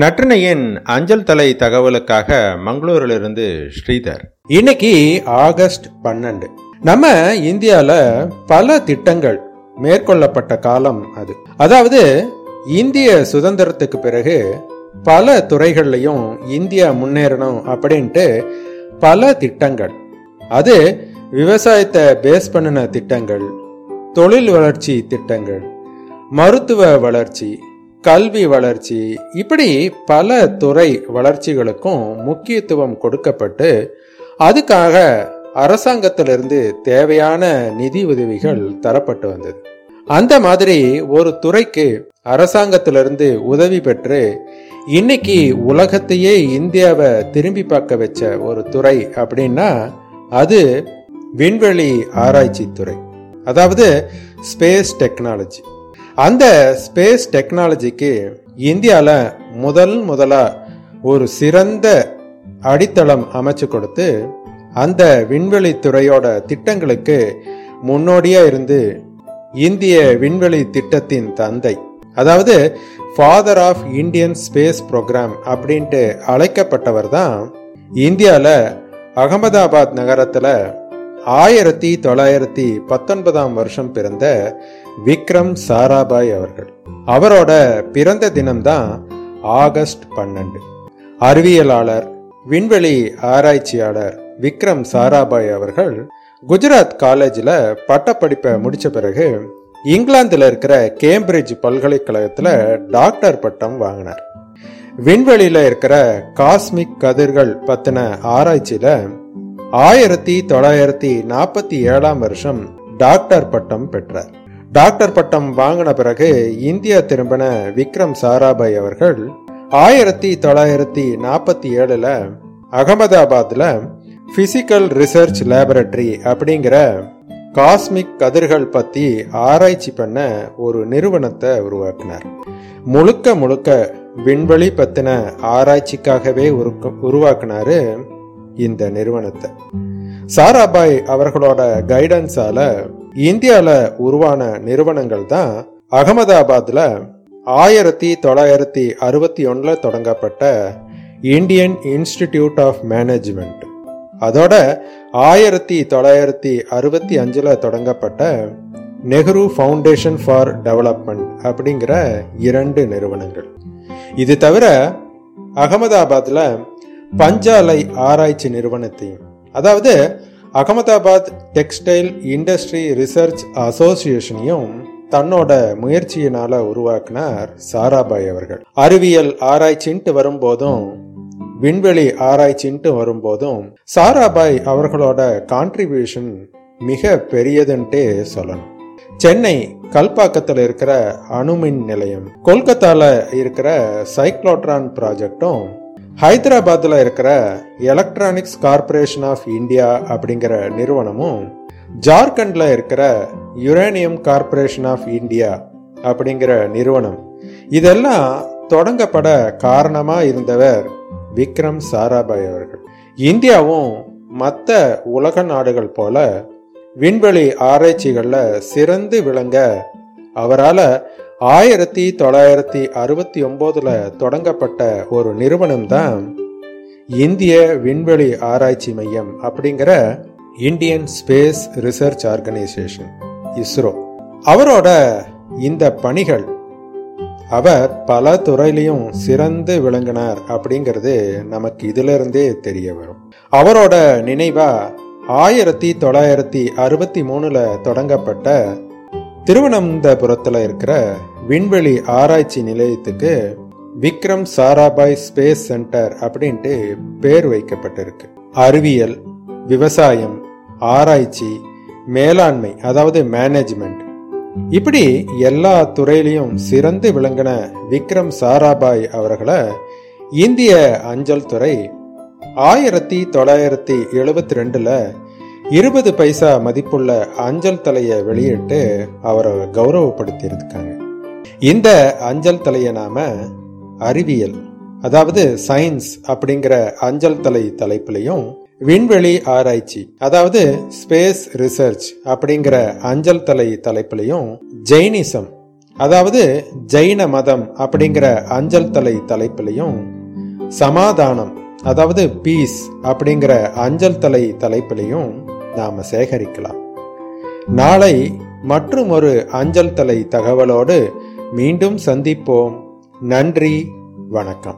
நற்றினையின் அஞ்சல் தலை தகவலுக்காக மங்களூரிலிருந்து ஸ்ரீதர். இன்னைக்கு ஆகஸ்ட் பன்னெண்டு. நம்ம இந்தியால பல திட்டங்கள் மேற்கொள்ளப்பட்ட காலம் அது. அதாவது இந்திய சுதந்திரத்துக்கு பிறகு பல துறைகள்லையும் இந்தியா முன்னேறணும் அப்படின்ட்டு பல திட்டங்கள். அது விவசாயத்தை பேஸ் பண்ணின திட்டங்கள் தொழில் வளர்ச்சி திட்டங்கள் மருத்துவ வளர்ச்சி கல்வி வளர்ச்சி. இப்படி பல துறை வளர்ச்சிகளுக்கும் முக்கியத்துவம் கொடுக்கப்பட்டு அதுக்காக அரசாங்கத்திலிருந்து தேவையான நிதி உதவிகள் தரப்பட்டு வந்தது. அந்த மாதிரி ஒரு துறைக்கு அரசாங்கத்திலிருந்து உதவி பெற்று இன்னைக்கு உலகத்தையே இந்தியாவை திரும்பி பார்க்க வச்ச ஒரு துறை அப்படின்னா அது விண்வெளி ஆராய்ச்சி துறை. அதாவது ஸ்பேஸ் டெக்னாலஜி. அந்த ஸ்பேஸ் டெக்னாலஜிக்கு இந்தியாவில் முதல் முதலாக ஒரு சிறந்த அடித்தளம் அமைச்சு கொடுத்து அந்த விண்வெளி துறையோட திட்டங்களுக்கு முன்னோடியா இருந்து இந்திய விண்வெளி திட்டத்தின் தந்தை அதாவது father of Indian space programme அப்படின்ட்டு அழைக்கப்பட்டவர் தான் இந்தியாவில் அகமதாபாத் நகரத்தில் ஆயிரத்தி தொள்ளாயிரத்தி பத்தொன்பதாம் வருஷம் பிறந்த விக்ரம் சாராபாய் அவர்கள். அவரோட பிறந்த தினம்தான் ஆகஸ்ட் பன்னெண்டு. அறிவியலாளர் விண்வெளி ஆராய்ச்சியாளர் விக்ரம் சாராபாய் அவர்கள் குஜராத் காலேஜில் பட்டப்படிப்பை முடித்த பிறகு இங்கிலாந்தில் இருக்கிற கேம்பிரிட்ஜ் பல்கலைக்கழகத்தில் டாக்டர் பட்டம் வாங்கினார். விண்வெளியில் இருக்கிற காஸ்மிக் கதிர்கள் பற்றின ஆராய்ச்சியில் ஆயிரத்தி தொள்ளாயிரத்தி நாற்பத்தி ஏழாம் வருஷம் டாக்டர் பட்டம் பெற்றார். டாக்டர் பட்டம் வாங்கின பிறகு இந்தியா திரும்பின விக்ரம் சாராபாய் அவர்கள் ஆயிரத்தி தொள்ளாயிரத்தி நாற்பத்தி ஏழில் அகமதாபாத்தில் ஃபிசிக்கல் ரிசர்ச் லேபரட்டரி அப்படிங்கிற காஸ்மிக் கதிர்கள் பற்றி ஆராய்ச்சி பண்ண ஒரு நிறுவனத்தை உருவாக்கினார். முழுக்க முழுக்க விண்வெளி பற்றின ஆராய்ச்சிக்காகவே உருவாக்குனாரு இந்த நிறுவனத்தை. சாராபாய் அவர்களோட கைடன்ஸால இந்தியாவில் உருவான நிறுவனங்கள் தான் அகமதாபாத்தில் ஆயிரத்தி தொள்ளாயிரத்தி அறுபத்தி ஒன்றில் தொடங்கப்பட்ட இந்தியன் இன்ஸ்டிடியூட் ஆஃப் மேனேஜ்மெண்ட். அதோட ஆயிரத்தி தொள்ளாயிரத்தி அறுபத்தி அஞ்சில் தொடங்கப்பட்ட நெஹ்ரு ஃபவுண்டேஷன் ஃபார் டெவலப்மெண்ட் அப்படிங்கிற இரண்டு நிறுவனங்கள். இது தவிர அகமதாபாத்தில் பஞ்சாலை ஆராய்ச்சி நிறுவனத்தையும் அதாவது அகமதாபாத் டெக்ஸ்டைல் இண்டஸ்ட்ரி ரிசர்ச் அசோசியேஷனையும் தன்னோட முயற்சியினால உருவாக்கினார் சாராபாய் அவர்கள். அறிவியல் ஆராய்ச்சின்ட்டு வரும்போதும் விண்வெளி ஆராய்ச்சின்ட்டு வரும்போதும் சாராபாய் அவர்களோட கான்ட்ரிபியூஷன் மிக பெரியதுன்ட்டே சொல்லணும். சென்னை கல்பாக்கத்தில் இருக்கிற அணுமின் நிலையம் கொல்கத்தால இருக்கிற சைக்ளோட்ரான் ப்ராஜெக்டும் ஹைதராபாத்தில் இருக்கிற எலக்ட்ரானிக்ஸ் கார்பரேஷன் ஆஃப் இந்தியா அப்படிங்கிற நிறுவனமும் ஜார்க்கண்டில் இருக்கிற யுரேனியம் கார்பரேஷன் ஆஃப் இந்தியா அப்படிங்கிற நிறுவனம். இதெல்லாம் தொடங்கப்பட காரணமாக இருந்தவர் விக்ரம் சாராபாய் அவர்கள். இந்தியாவும் மற்ற உலக நாடுகள் போல விண்வெளி ஆராய்ச்சிகளில் சிறந்து விளங்க அவரால் ஆயிரத்தி தொள்ளாயிரத்தி அறுபத்தி ஒன்பதுல தொடங்கப்பட்ட ஒரு நிறுவனம் தான் இந்திய விண்வெளி ஆராய்ச்சி மையம் அப்படிங்கிற Indian space research organisation ISRO. அவரோட இந்த பணிகள் அவர் பல துறையிலையும் சிறந்து விளங்கினார் அப்படிங்கிறது நமக்கு இதுல இருந்தே தெரிய வரும். அவரோட நினைவா ஆயிரத்தி தொள்ளாயிரத்தி அறுபத்தி மூணுல தொடங்கப்பட்ட திருவனந்தபுரத்தில் இருக்கிற விண்வெளி ஆராய்ச்சி நிலையத்துக்கு விக்ரம் சாராபாய் ஸ்பேஸ் சென்டர் அப்படின்ட்டு பேர் வைக்கப்பட்டிருக்கு. அறிவியல் விவசாயம் ஆராய்ச்சி மேலாண்மை அதாவது மேனேஜ்மெண்ட் இப்படி எல்லா துறையிலையும் சிறந்து விளங்கின விக்ரம் சாராபாய் அவர்களை இந்திய அஞ்சல் துறை ஆயிரத்தி தொள்ளாயிரத்தி எழுபத்தி ரெண்டில் இருபது பைசா மதிப்புள்ள அஞ்சல் தலையை வெளியிட்டு அவரை கௌரவப்படுத்தியிருக்காங்க. இந்த அஞ்சல் தலையை நாம அறிவியல் அதாவது சயின்ஸ் அப்படிங்கிற அஞ்சல் தலை தலைப்புலையும் விண்வெளி ஆராய்ச்சி அதாவது ஸ்பேஸ் ரிசர்ச் அப்படிங்கிற அஞ்சல் தலை தலைப்புலையும் ஜெயினிசம் அதாவது ஜெயின மதம் அப்படிங்கிற அஞ்சல் தலை தலைப்பிலையும் சமாதானம் அதாவது பீஸ் அப்படிங்கிற அஞ்சல் தலை தலைப்பிலையும் நாம் சேகரிக்கலாம். நாளை மற்றும் ஒரு அஞ்சல் தலை தகவலோடு மீண்டும் சந்திப்போம். நன்றி வணக்கம்.